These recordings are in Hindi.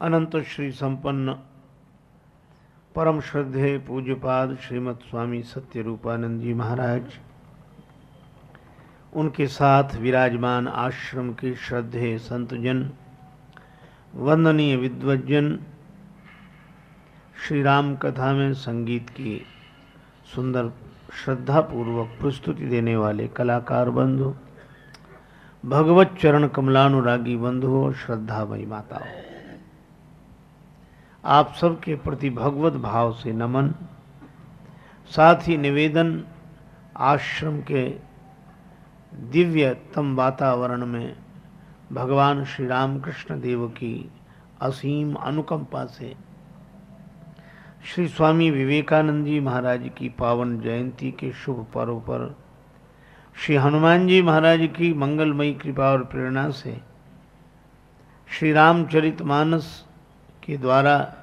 अनंत श्री संपन्न। परम श्रद्धे पूज्यपाद श्रीमद स्वामी सत्य रूपानंद जी महाराज। उनके साथ विराजमान आश्रम के श्रद्धे संतजन, वंदनीय विद्वजन श्री राम कथा में संगीत की सुंदर श्रद्धापूर्वक प्रस्तुति देने वाले कलाकार बंधु, भगवत चरण कमलानुरागी बंधुओं, श्रद्धामयी माताओं। आप सबके प्रति भगवत भाव से नमन, साथ ही निवेदन, आश्रम के दिव्यतम वातावरण में भगवान श्री रामकृष्ण देव की असीम अनुकंपा से श्री स्वामी विवेकानंद जी महाराज की पावन जयंती के शुभ पर्व पर श्री हनुमान जी महाराज की मंगलमयी कृपा और प्रेरणा से श्री रामचरित मानस के द्वारा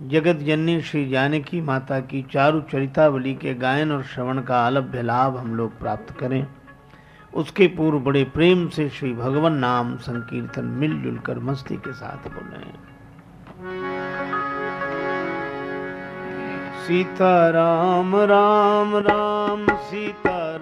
जगत जननी श्री जानकी माता की चारु चरितावली के गायन और श्रवण का अलभ्य लाभ हम लोग प्राप्त करें। उसके पूर्व बड़े प्रेम से श्री भगवान नाम संकीर्तन मिलजुल कर मस्ती के साथ बोले सीता राम राम राम, सीता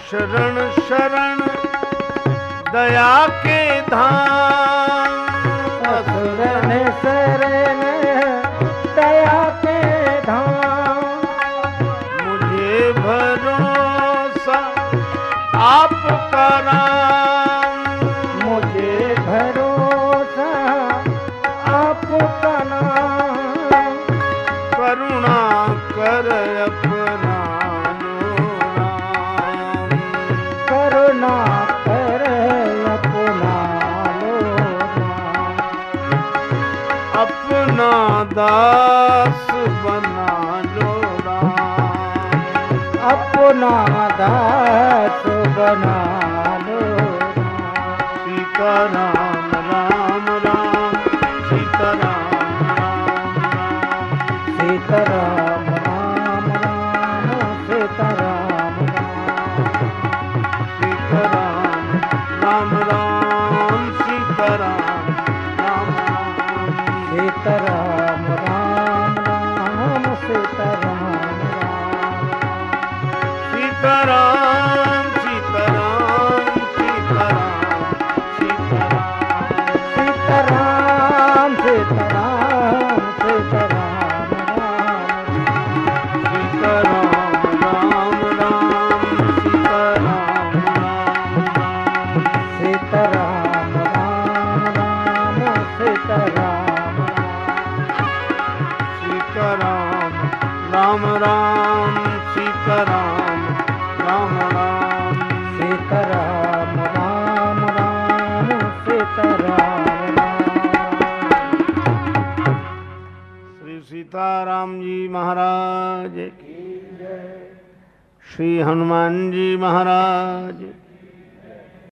अशरण शरण दया के धाम। असुरन शरण दया के धाम। मुझे भरोसा आपका राम मुझे भरोसा आपका नाम। करुणा कर अपना ਆਪਣਾ ਦਾਸ ਬਣਾ ਲੋ ਰਾਮ ਆਪਣਾ ਦਾਸ ਬਣਾ ਲੋ ਸੀਤਾ राम राम सीताराम राम राम सीताराम राम राम सीताराम। राम श्री सीताराम जी महाराज की श्री हनुमान जी महाराज।